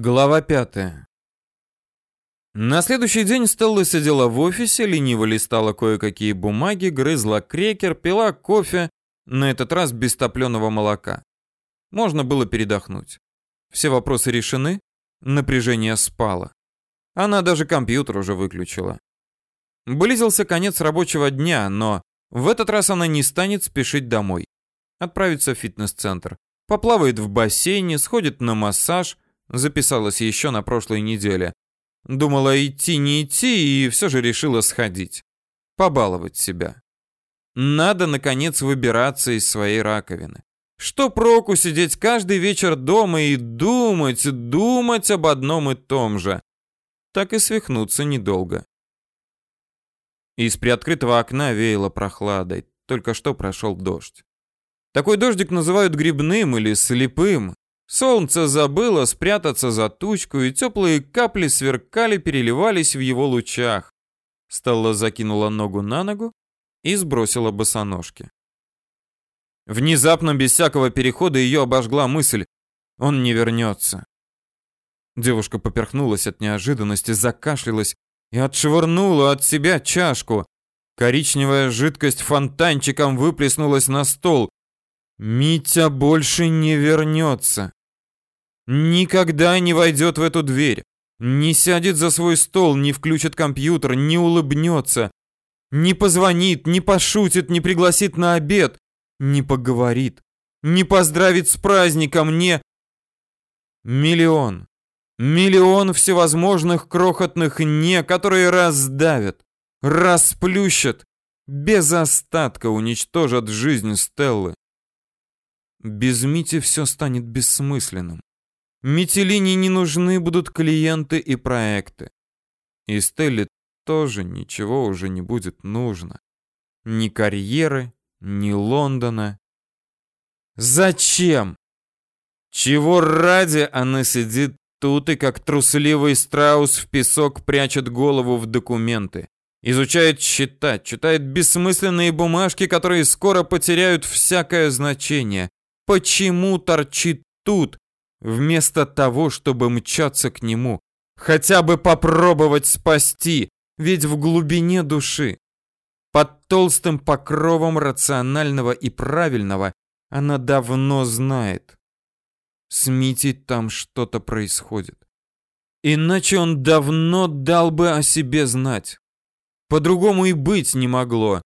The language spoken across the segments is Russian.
Глава пятая. На следующий день Стелла сидела в офисе, лениво листала кое-какие бумаги, грызла крекер, пила кофе, на этот раз без топленого молока. Можно было передохнуть. Все вопросы решены, напряжение спало. Она даже компьютер уже выключила. Близился конец рабочего дня, но в этот раз она не станет спешить домой. Отправится в фитнес-центр. Поплавает в бассейне, сходит на массаж, записалась еще на прошлой неделе. Думала идти не идти и все же решила сходить. Побаловать себя. Надо, наконец, выбираться из своей раковины. Что проку сидеть каждый вечер дома и думать, думать об одном и том же? Так и свихнуться недолго. Из приоткрытого окна веяло прохладой. Только что прошел дождь. Такой дождик называют грибным или слепым. Солнце забыло спрятаться за тучку, и теплые капли сверкали, переливались в его лучах. Стелла закинула ногу на ногу и сбросила босоножки. Внезапно, без всякого перехода, ее обожгла мысль. Он не вернется. Девушка поперхнулась от неожиданности, закашлялась и отшвырнула от себя чашку. Коричневая жидкость фонтанчиком выплеснулась на стол. Митя больше не вернется. Никогда не войдет в эту дверь. Не сядет за свой стол, не включит компьютер, не улыбнется. Не позвонит, не пошутит, не пригласит на обед. Не поговорит. Не поздравит с праздником, не... Миллион. Миллион всевозможных крохотных «не», которые раздавят, расплющат, без остатка уничтожат жизнь Стеллы. Без Мити все станет бессмысленным. Метелине не нужны будут клиенты и проекты. И Стелле тоже ничего уже не будет нужно. Ни карьеры, ни Лондона. Зачем? Чего ради она сидит тут и как трусливый страус в песок прячет голову в документы? Изучает счета, читает бессмысленные бумажки, которые скоро потеряют всякое значение. Почему торчит тут, Вместо того, чтобы мчаться к нему, хотя бы попробовать спасти, ведь в глубине души, под толстым покровом рационального и правильного, она давно знает. С Митей там что-то происходит. Иначе он давно дал бы о себе знать. По-другому и быть не могло.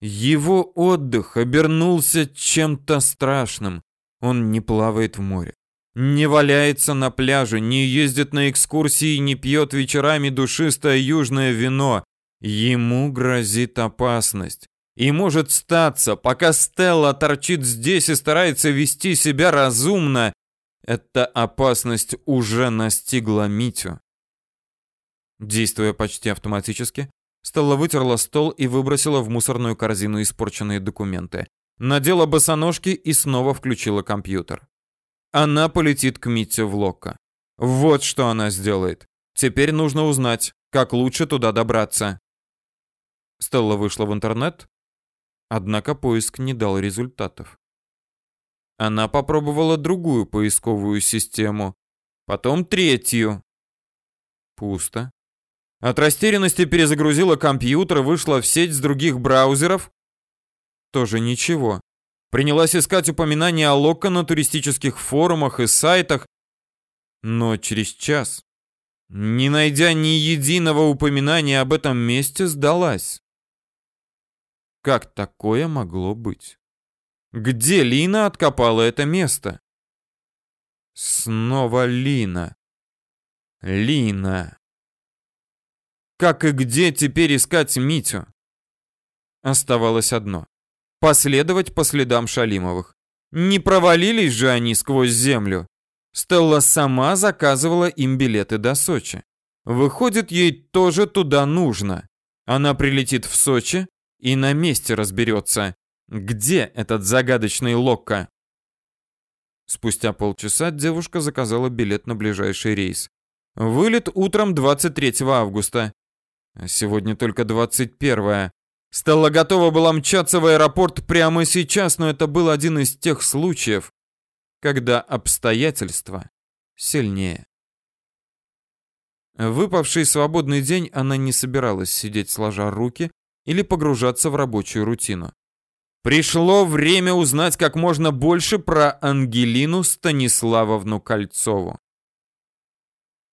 Его отдых обернулся чем-то страшным. Он не плавает в море не валяется на пляже, не ездит на экскурсии, не пьет вечерами душистое южное вино. Ему грозит опасность. И может статься, пока Стелла торчит здесь и старается вести себя разумно, эта опасность уже настигла Митю. Действуя почти автоматически, Стелла вытерла стол и выбросила в мусорную корзину испорченные документы. Надела босоножки и снова включила компьютер. Она полетит к Митте в Локко. Вот что она сделает. Теперь нужно узнать, как лучше туда добраться. Стелла вышла в интернет, однако поиск не дал результатов. Она попробовала другую поисковую систему, потом третью. Пусто. От растерянности перезагрузила компьютер, вышла в сеть с других браузеров. Тоже ничего. Принялась искать упоминания о Локко на туристических форумах и сайтах, но через час, не найдя ни единого упоминания об этом месте, сдалась. Как такое могло быть? Где Лина откопала это место? Снова Лина. Лина. Как и где теперь искать Митю? Оставалось одно последовать по следам Шалимовых. Не провалились же они сквозь землю. Стелла сама заказывала им билеты до Сочи. Выходит, ей тоже туда нужно. Она прилетит в Сочи и на месте разберется, где этот загадочный Локко. Спустя полчаса девушка заказала билет на ближайший рейс. Вылет утром 23 августа. Сегодня только 21. Стелла готова была мчаться в аэропорт прямо сейчас, но это был один из тех случаев, когда обстоятельства сильнее. выпавший свободный день она не собиралась сидеть сложа руки или погружаться в рабочую рутину. Пришло время узнать как можно больше про Ангелину Станиславовну Кольцову.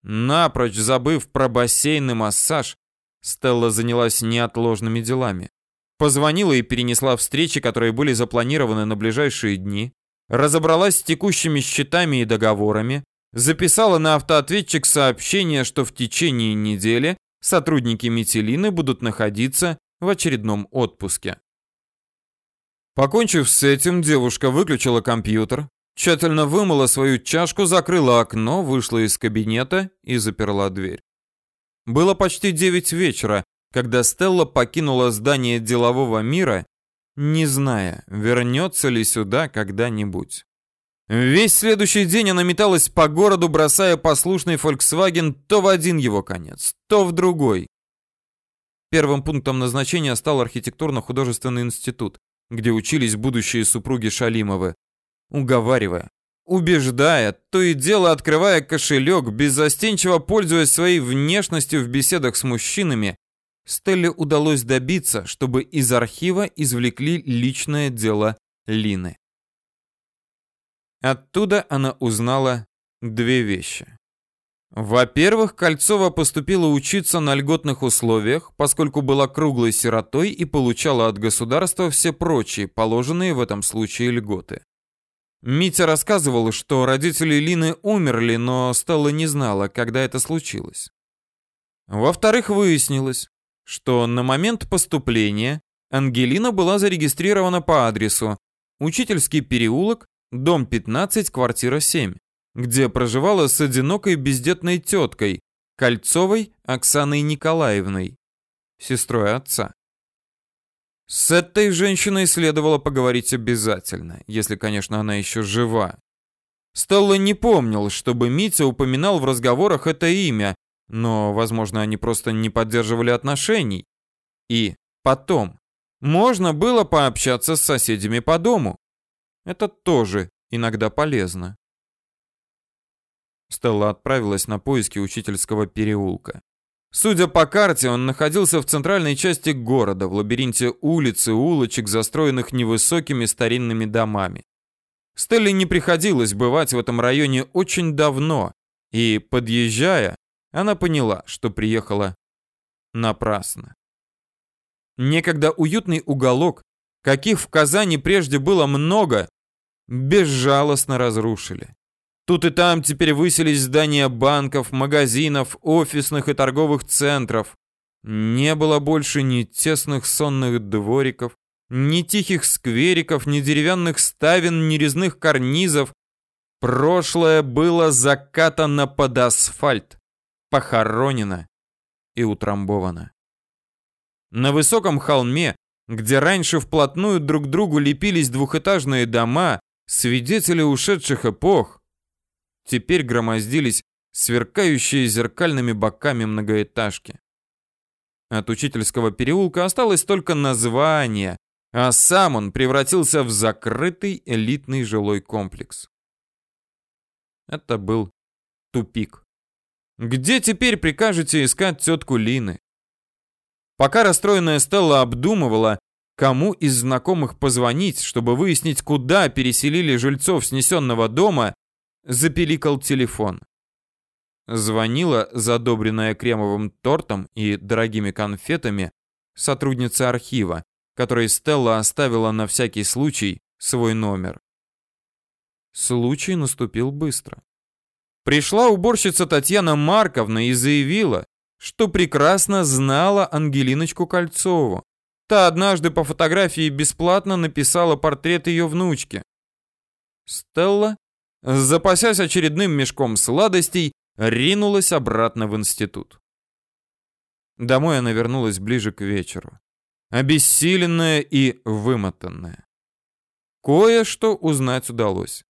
Напрочь забыв про бассейн и массаж, Стелла занялась неотложными делами. Позвонила и перенесла встречи, которые были запланированы на ближайшие дни, разобралась с текущими счетами и договорами, записала на автоответчик сообщение, что в течение недели сотрудники Метелины будут находиться в очередном отпуске. Покончив с этим, девушка выключила компьютер, тщательно вымыла свою чашку, закрыла окно, вышла из кабинета и заперла дверь. Было почти 9 вечера, когда Стелла покинула здание делового мира, не зная, вернется ли сюда когда-нибудь. Весь следующий день она металась по городу, бросая послушный Volkswagen то в один его конец, то в другой. Первым пунктом назначения стал архитектурно-художественный институт, где учились будущие супруги Шалимовы. Уговаривая, убеждая, то и дело открывая кошелек, беззастенчиво пользуясь своей внешностью в беседах с мужчинами, Стелле удалось добиться, чтобы из архива извлекли личное дело Лины. Оттуда она узнала две вещи. Во-первых, Кольцова поступила учиться на льготных условиях, поскольку была круглой сиротой и получала от государства все прочие, положенные в этом случае льготы. Митя рассказывал, что родители Лины умерли, но Стелла не знала, когда это случилось. Во-вторых, выяснилось, что на момент поступления Ангелина была зарегистрирована по адресу Учительский переулок, дом 15, квартира 7, где проживала с одинокой бездетной теткой, Кольцовой Оксаной Николаевной, сестрой отца. С этой женщиной следовало поговорить обязательно, если, конечно, она еще жива. Стелла не помнил, чтобы Митя упоминал в разговорах это имя, но, возможно, они просто не поддерживали отношений. И потом, можно было пообщаться с соседями по дому. Это тоже иногда полезно. Стелла отправилась на поиски учительского переулка. Судя по карте, он находился в центральной части города, в лабиринте улиц и улочек, застроенных невысокими старинными домами. Стелле не приходилось бывать в этом районе очень давно, и, подъезжая, она поняла, что приехала напрасно. Некогда уютный уголок, каких в Казани прежде было много, безжалостно разрушили. Тут и там теперь высились здания банков, магазинов, офисных и торговых центров. Не было больше ни тесных сонных двориков, ни тихих сквериков, ни деревянных ставен, ни резных карнизов. Прошлое было закатано под асфальт похоронена и утрамбована. На высоком холме, где раньше вплотную друг к другу лепились двухэтажные дома, свидетели ушедших эпох, теперь громоздились сверкающие зеркальными боками многоэтажки. От учительского переулка осталось только название, а сам он превратился в закрытый элитный жилой комплекс. Это был тупик. Где теперь прикажете искать тетку Лины? Пока расстроенная Стелла обдумывала, кому из знакомых позвонить, чтобы выяснить, куда переселили жильцов снесенного дома, запеликал телефон. Звонила, задобренная кремовым тортом и дорогими конфетами, сотрудница архива, которой Стелла оставила на всякий случай свой номер. Случай наступил быстро. Пришла уборщица Татьяна Марковна и заявила, что прекрасно знала Ангелиночку Кольцову. Та однажды по фотографии бесплатно написала портрет ее внучки. Стелла, запасясь очередным мешком сладостей, ринулась обратно в институт. Домой она вернулась ближе к вечеру, обессиленная и вымотанная. Кое-что узнать удалось.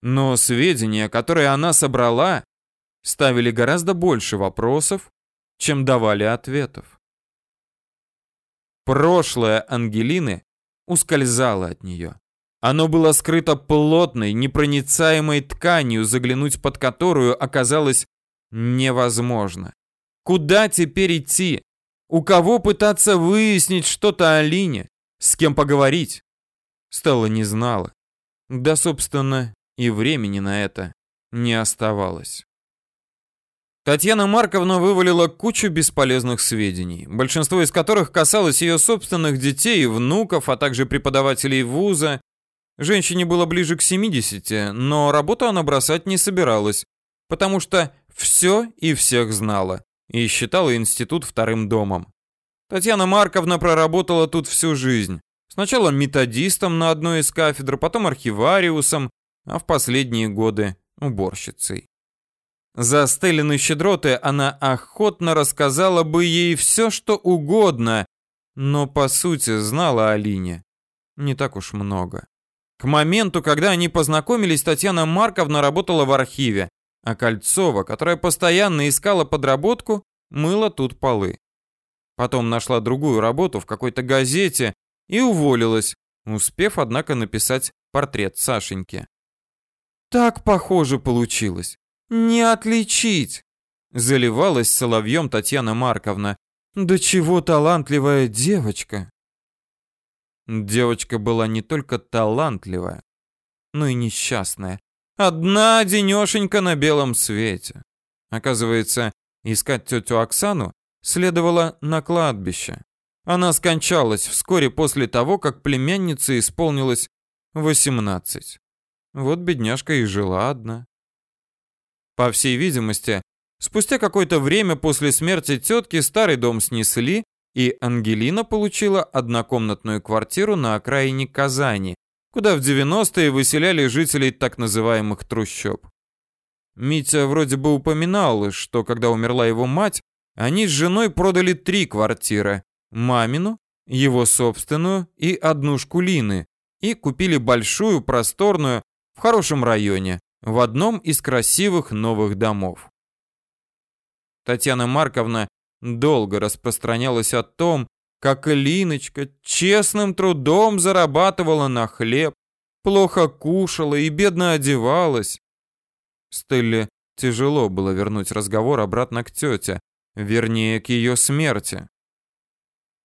Но сведения, которые она собрала, ставили гораздо больше вопросов, чем давали ответов. Прошлое Ангелины ускользало от нее. Оно было скрыто плотной, непроницаемой тканью, заглянуть под которую оказалось невозможно. Куда теперь идти? У кого пытаться выяснить что-то о Лине? С кем поговорить? Стелла не знала. Да, собственно, и времени на это не оставалось. Татьяна Марковна вывалила кучу бесполезных сведений, большинство из которых касалось ее собственных детей и внуков, а также преподавателей вуза. Женщине было ближе к 70, но работу она бросать не собиралась, потому что все и всех знала и считала институт вторым домом. Татьяна Марковна проработала тут всю жизнь. Сначала методистом на одной из кафедр, потом архивариусом, а в последние годы уборщицей. За Стеллины щедроты она охотно рассказала бы ей все, что угодно, но по сути знала о Лине не так уж много. К моменту, когда они познакомились, Татьяна Марковна работала в архиве, а Кольцова, которая постоянно искала подработку, мыла тут полы. Потом нашла другую работу в какой-то газете и уволилась, успев, однако, написать портрет Сашеньки. Так похоже получилось. Не отличить. Заливалась соловьем Татьяна Марковна. Да чего талантливая девочка. Девочка была не только талантливая, но и несчастная. Одна денешенька на белом свете. Оказывается, искать тетю Оксану следовало на кладбище. Она скончалась вскоре после того, как племяннице исполнилось 18. Вот бедняжка и жила одна. По всей видимости, спустя какое-то время после смерти тетки старый дом снесли, и Ангелина получила однокомнатную квартиру на окраине Казани, куда в 90-е выселяли жителей так называемых трущоб. Митя вроде бы упоминал, что когда умерла его мать, они с женой продали три квартиры: мамину, его собственную и однушку Лины, и купили большую, просторную, в хорошем районе, в одном из красивых новых домов. Татьяна Марковна долго распространялась о том, как Линочка честным трудом зарабатывала на хлеб, плохо кушала и бедно одевалась. Стелле тяжело было вернуть разговор обратно к тете, вернее, к ее смерти.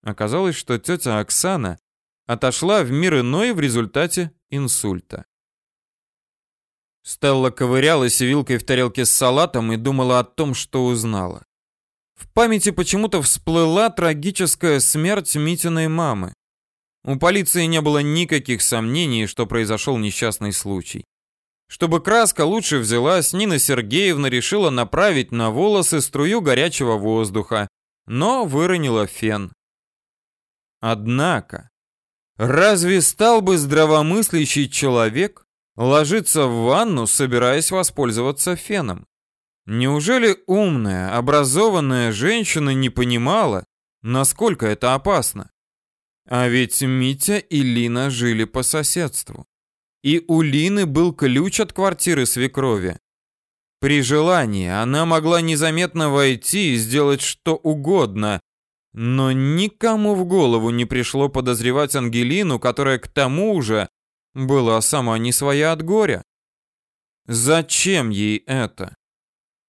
Оказалось, что тетя Оксана отошла в мир иной в результате инсульта. Стелла ковырялась вилкой в тарелке с салатом и думала о том, что узнала. В памяти почему-то всплыла трагическая смерть Митиной мамы. У полиции не было никаких сомнений, что произошел несчастный случай. Чтобы краска лучше взялась, Нина Сергеевна решила направить на волосы струю горячего воздуха, но выронила фен. Однако, разве стал бы здравомыслящий человек ложиться в ванну, собираясь воспользоваться феном. Неужели умная, образованная женщина не понимала, насколько это опасно? А ведь Митя и Лина жили по соседству. И у Лины был ключ от квартиры свекрови. При желании она могла незаметно войти и сделать что угодно, но никому в голову не пришло подозревать Ангелину, которая к тому же была сама не своя от горя. Зачем ей это?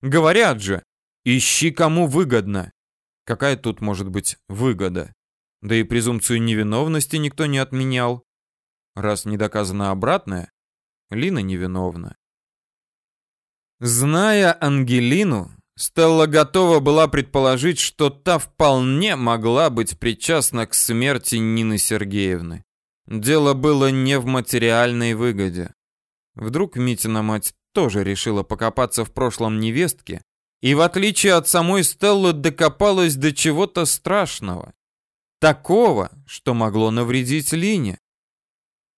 Говорят же, ищи кому выгодно. Какая тут может быть выгода? Да и презумпцию невиновности никто не отменял. Раз не доказано обратное, Лина невиновна. Зная Ангелину, Стелла готова была предположить, что та вполне могла быть причастна к смерти Нины Сергеевны. Дело было не в материальной выгоде. Вдруг Митина мать тоже решила покопаться в прошлом невестки и, в отличие от самой Стеллы, докопалась до чего-то страшного. Такого, что могло навредить Лине.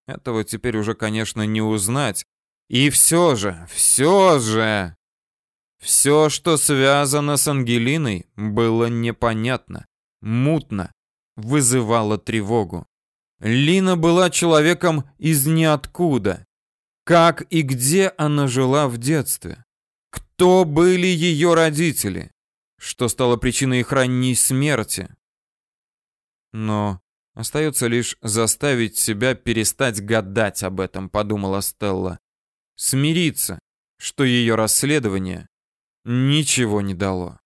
Этого теперь уже, конечно, не узнать. И все же, все же... Все, что связано с Ангелиной, было непонятно, мутно, вызывало тревогу. Лина была человеком из ниоткуда. Как и где она жила в детстве? Кто были ее родители? Что стало причиной их ранней смерти? Но остается лишь заставить себя перестать гадать об этом, подумала Стелла. Смириться, что ее расследование ничего не дало.